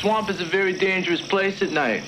swamp is a very dangerous place at night.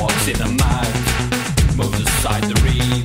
walks in the mind, moves aside the reed.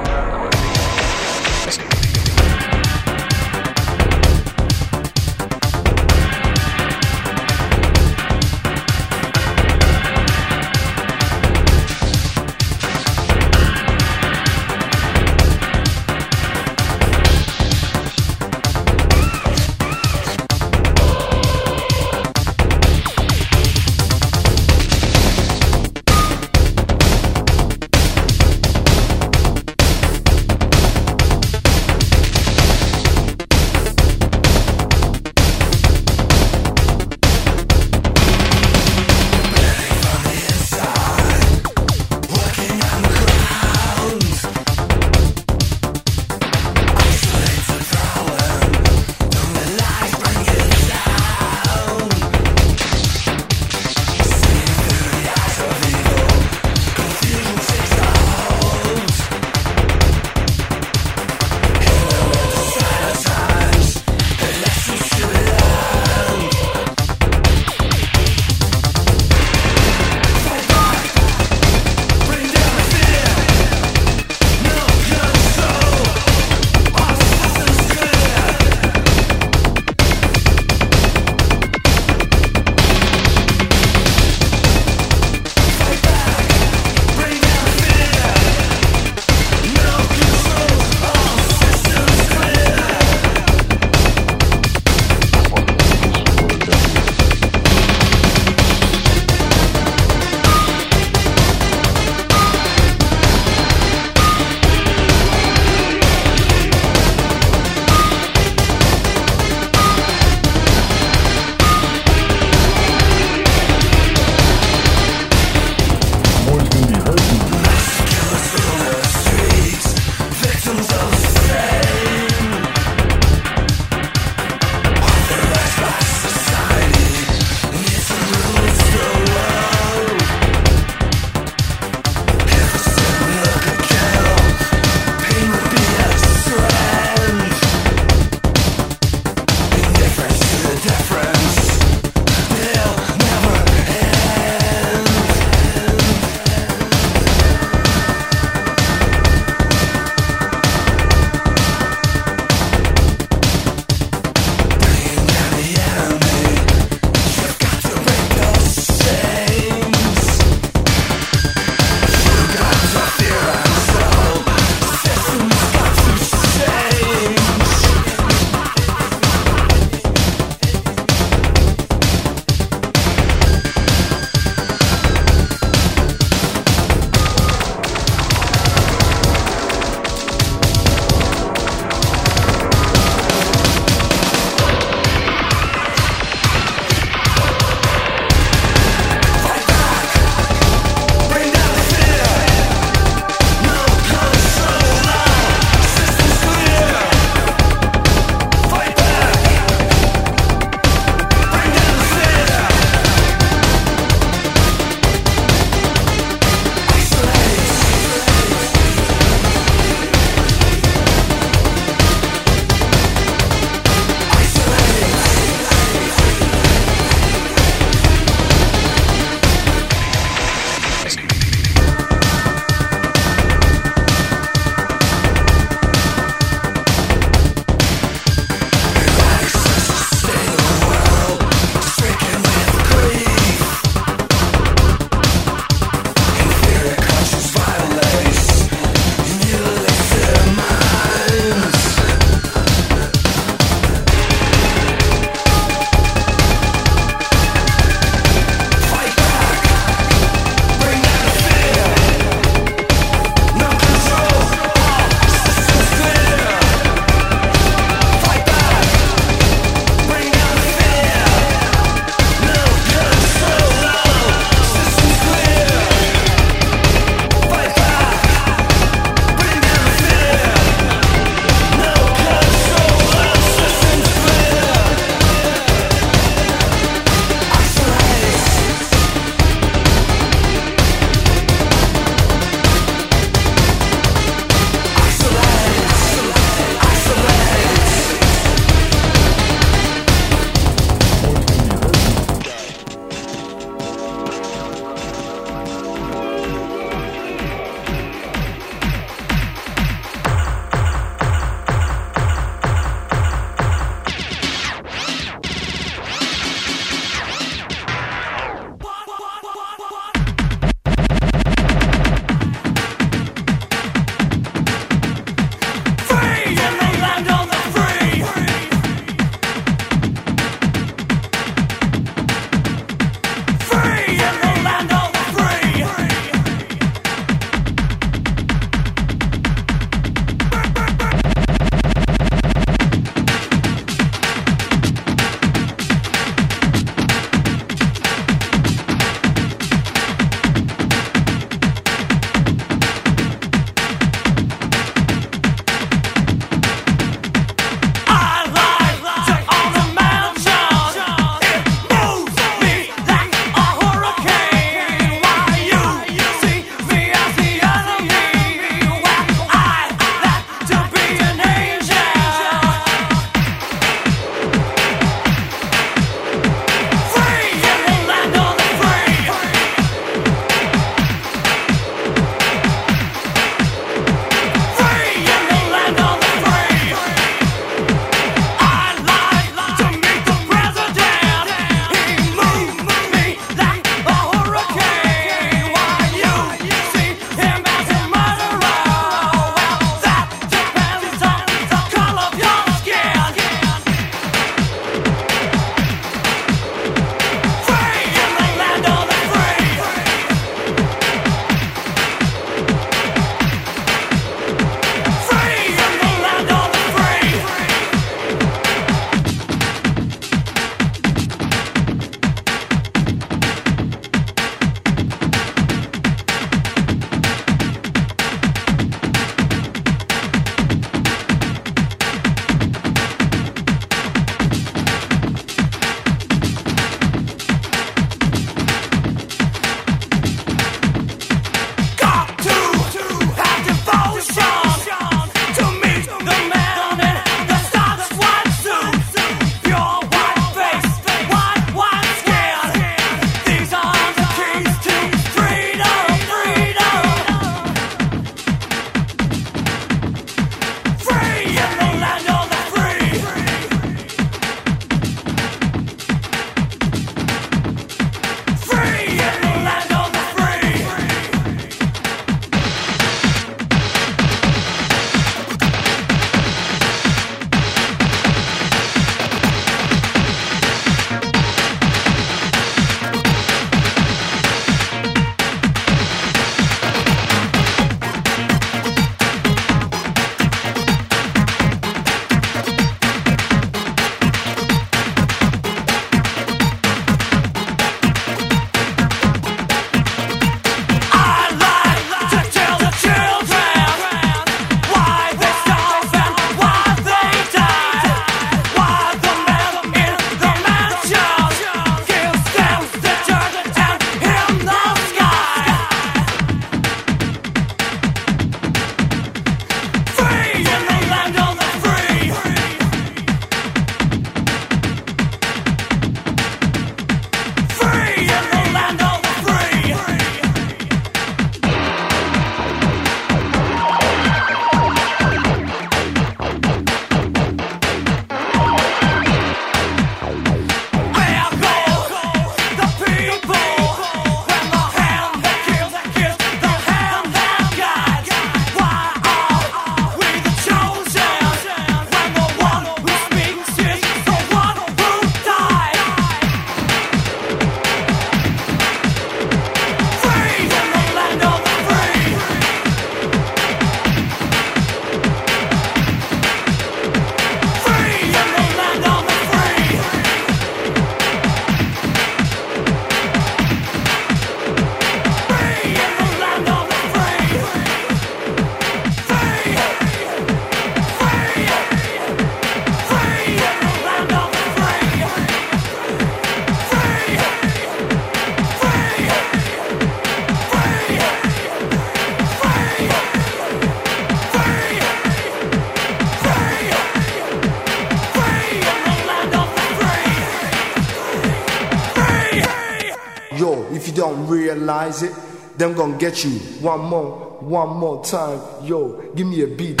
It, them gonna get you one more, one more time. Yo, give me a beat.